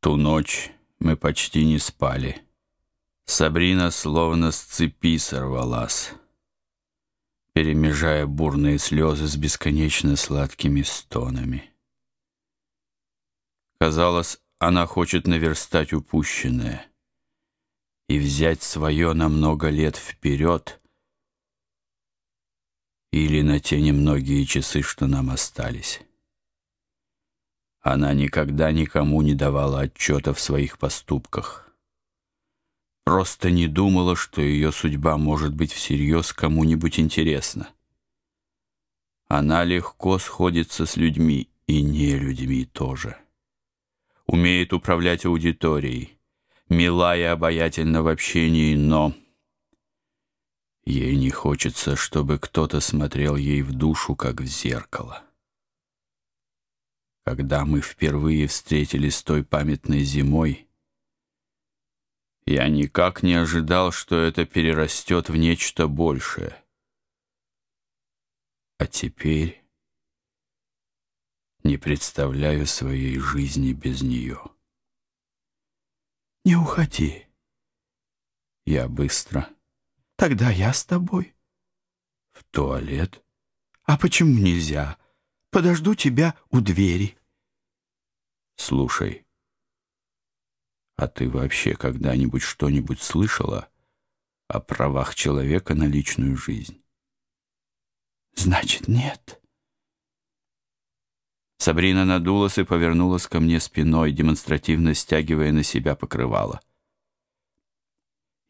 ту ночь мы почти не спали. Сабрина словно с цепи сорвалась, перемежая бурные слезы с бесконечно сладкими стонами. Казалось, она хочет наверстать упущенное и взять свое на много лет вперед или на те немногие часы, что нам остались. Она никогда никому не давала отчета в своих поступках. Просто не думала, что ее судьба может быть всерьез кому-нибудь интересна. Она легко сходится с людьми и не людьми тоже. Умеет управлять аудиторией, мила и обаятельна в общении, но... Ей не хочется, чтобы кто-то смотрел ей в душу, как в зеркало. Когда мы впервые встретились той памятной зимой, я никак не ожидал, что это перерастет в нечто большее. А теперь не представляю своей жизни без нее. Не уходи. Я быстро. Тогда я с тобой. В туалет? А почему нельзя? Подожду тебя у двери. Слушай, а ты вообще когда-нибудь что-нибудь слышала о правах человека на личную жизнь? Значит, нет. Сабрина надулась и повернулась ко мне спиной, демонстративно стягивая на себя покрывало.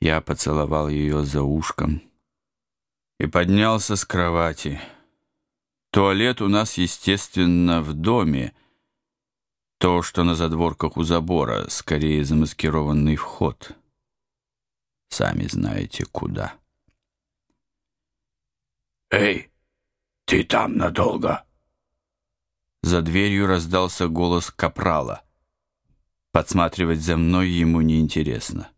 Я поцеловал ее за ушком и поднялся с кровати. Туалет у нас, естественно, в доме. То, что на задворках у забора, скорее замаскированный вход. Сами знаете, куда. «Эй, ты там надолго?» За дверью раздался голос капрала. Подсматривать за мной ему неинтересно.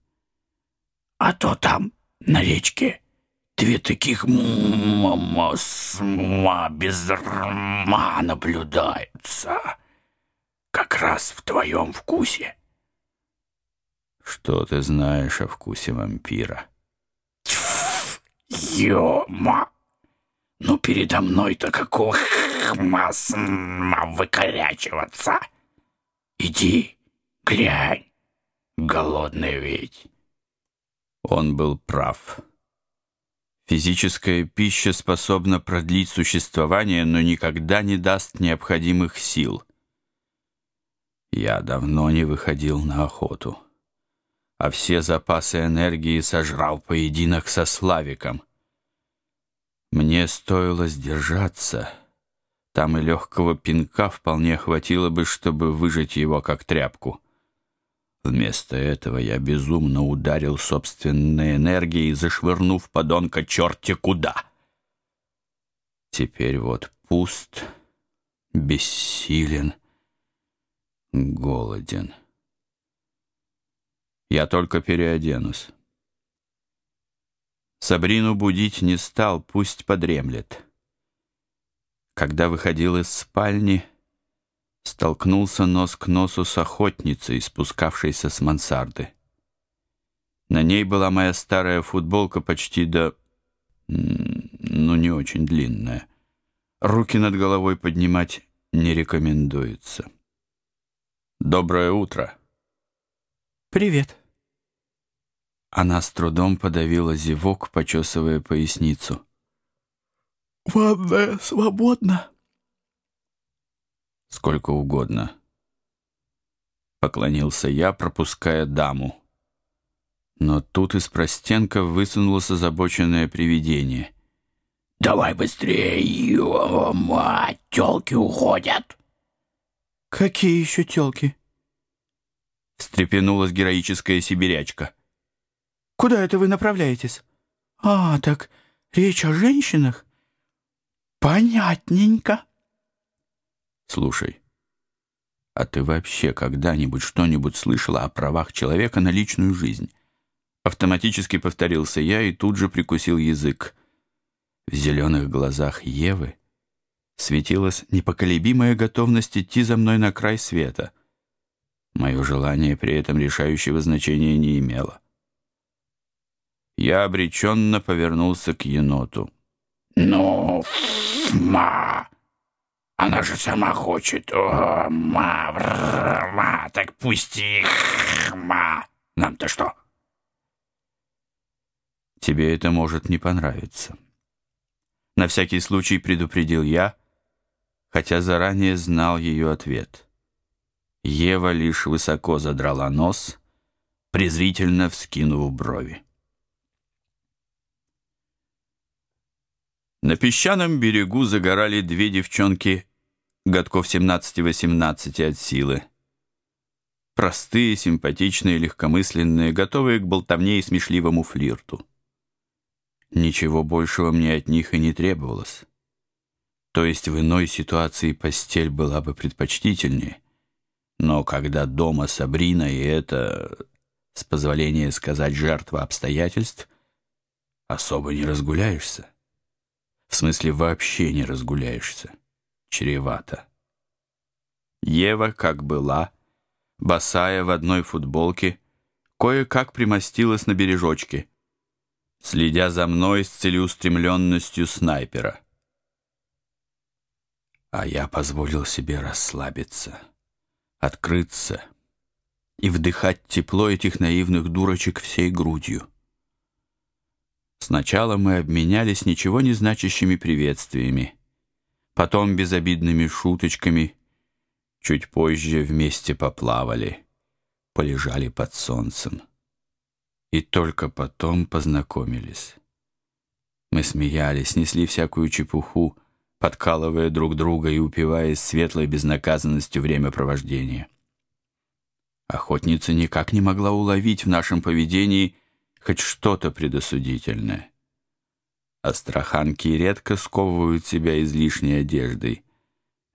«А то там, на речке...» Две таких сма без рма наблюдаются. Как раз в твоем вкусе. Что ты знаешь о вкусе вампира? Ё-ма! Ну, передо мной-то какого масма выкорячиваться? Иди, глянь, голодный ведь. Он был прав. Физическая пища способна продлить существование, но никогда не даст необходимых сил. Я давно не выходил на охоту, а все запасы энергии сожрал поединок со Славиком. Мне стоило сдержаться. Там и легкого пинка вполне хватило бы, чтобы выжать его как тряпку. Вместо этого я безумно ударил собственной энергией, зашвырнув подонка черти куда. Теперь вот пуст, бессилен, голоден. Я только переоденусь. Сабрину будить не стал, пусть подремлет. Когда выходил из спальни, столкнулся нос к носу с охотницей, спускавшейся с мансарды. На ней была моя старая футболка почти до... ну, не очень длинная. Руки над головой поднимать не рекомендуется. «Доброе утро!» «Привет!» Она с трудом подавила зевок, почесывая поясницу. «Ванная свободна?» Сколько угодно. Поклонился я, пропуская даму. Но тут из простенка высунулось озабоченное привидение. «Давай быстрее, ё мать, тёлки уходят!» «Какие еще тёлки?» Встрепенулась героическая сибирячка. «Куда это вы направляетесь?» «А, так речь о женщинах?» «Понятненько». Слушай, а ты вообще когда-нибудь что-нибудь слышала о правах человека на личную жизнь? Автоматически повторился я и тут же прикусил язык. В зеленых глазах Евы светилась непоколебимая готовность идти за мной на край света. Мое желание при этом решающего значения не имело. Я обреченно повернулся к еноту. «Ну, ма, она же сама хочет. О, ма, ма, так пусти, ма. Нам-то что?» Тебе это может не понравиться. На всякий случай предупредил я, хотя заранее знал ее ответ. Ева лишь высоко задрала нос, презрительно вскинув брови. На песчаном берегу загорали две девчонки, годков 17-18 от силы. Простые, симпатичные, легкомысленные, готовые к болтовне и смешливому флирту. Ничего большего мне от них и не требовалось. То есть в иной ситуации постель была бы предпочтительнее. Но когда дома Сабрина и это, с позволения сказать, жертва обстоятельств, особо не разгуляешься. В смысле, вообще не разгуляешься. Чревато. Ева, как была, босая в одной футболке, кое-как примостилась на бережочке — следя за мной с целеустремленностью снайпера. А я позволил себе расслабиться, открыться и вдыхать тепло этих наивных дурочек всей грудью. Сначала мы обменялись ничего не значащими приветствиями, потом безобидными шуточками, чуть позже вместе поплавали, полежали под солнцем и только потом познакомились. Мы смеялись, несли всякую чепуху, подкалывая друг друга и упиваясь светлой безнаказанностью времяпровождения. Охотница никак не могла уловить в нашем поведении хоть что-то предосудительное. Астраханки редко сковывают себя излишней одеждой.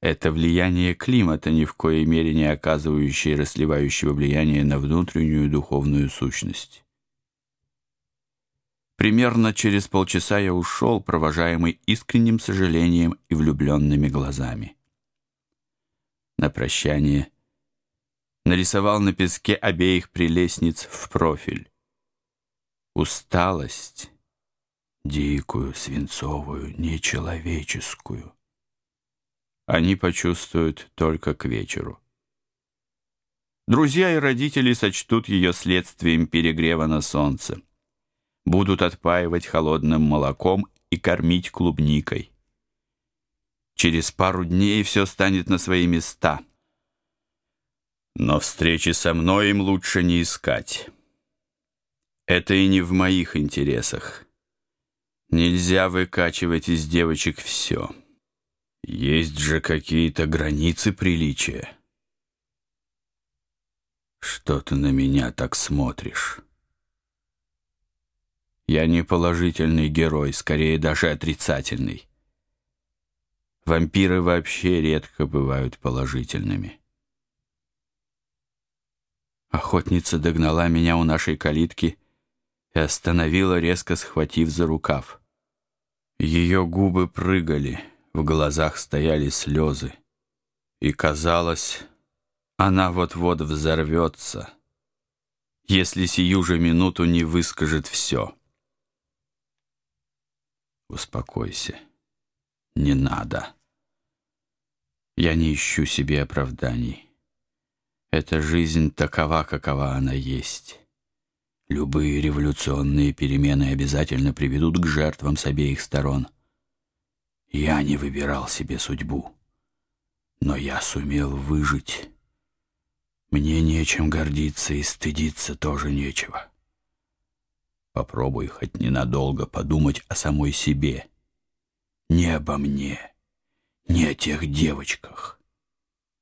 Это влияние климата, ни в коей мере не оказывающее расливающего влияния на внутреннюю духовную сущность. Примерно через полчаса я ушел, провожаемый искренним сожалением и влюбленными глазами. На прощание нарисовал на песке обеих прелестниц в профиль. Усталость, дикую, свинцовую, нечеловеческую, они почувствуют только к вечеру. Друзья и родители сочтут ее следствием перегрева на солнце будут отпаивать холодным молоком и кормить клубникой. Через пару дней все станет на свои места. Но встречи со мной им лучше не искать. Это и не в моих интересах. Нельзя выкачивать из девочек все. Есть же какие-то границы приличия. Что ты на меня так смотришь? Я не положительный герой, скорее даже отрицательный. Вампиры вообще редко бывают положительными. Охотница догнала меня у нашей калитки и остановила, резко схватив за рукав. Ее губы прыгали, в глазах стояли слезы. И казалось, она вот-вот взорвется, если сию же минуту не выскажет все. Успокойся. Не надо. Я не ищу себе оправданий. Эта жизнь такова, какова она есть. Любые революционные перемены обязательно приведут к жертвам с обеих сторон. Я не выбирал себе судьбу, но я сумел выжить. Мне нечем гордиться и стыдиться тоже нечего. Попробуй хоть ненадолго подумать о самой себе. Не обо мне, не о тех девочках,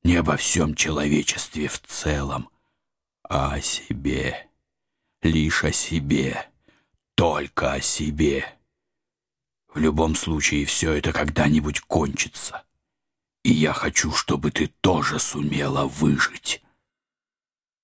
не обо всем человечестве в целом, а о себе, лишь о себе, только о себе. В любом случае все это когда-нибудь кончится, и я хочу, чтобы ты тоже сумела выжить».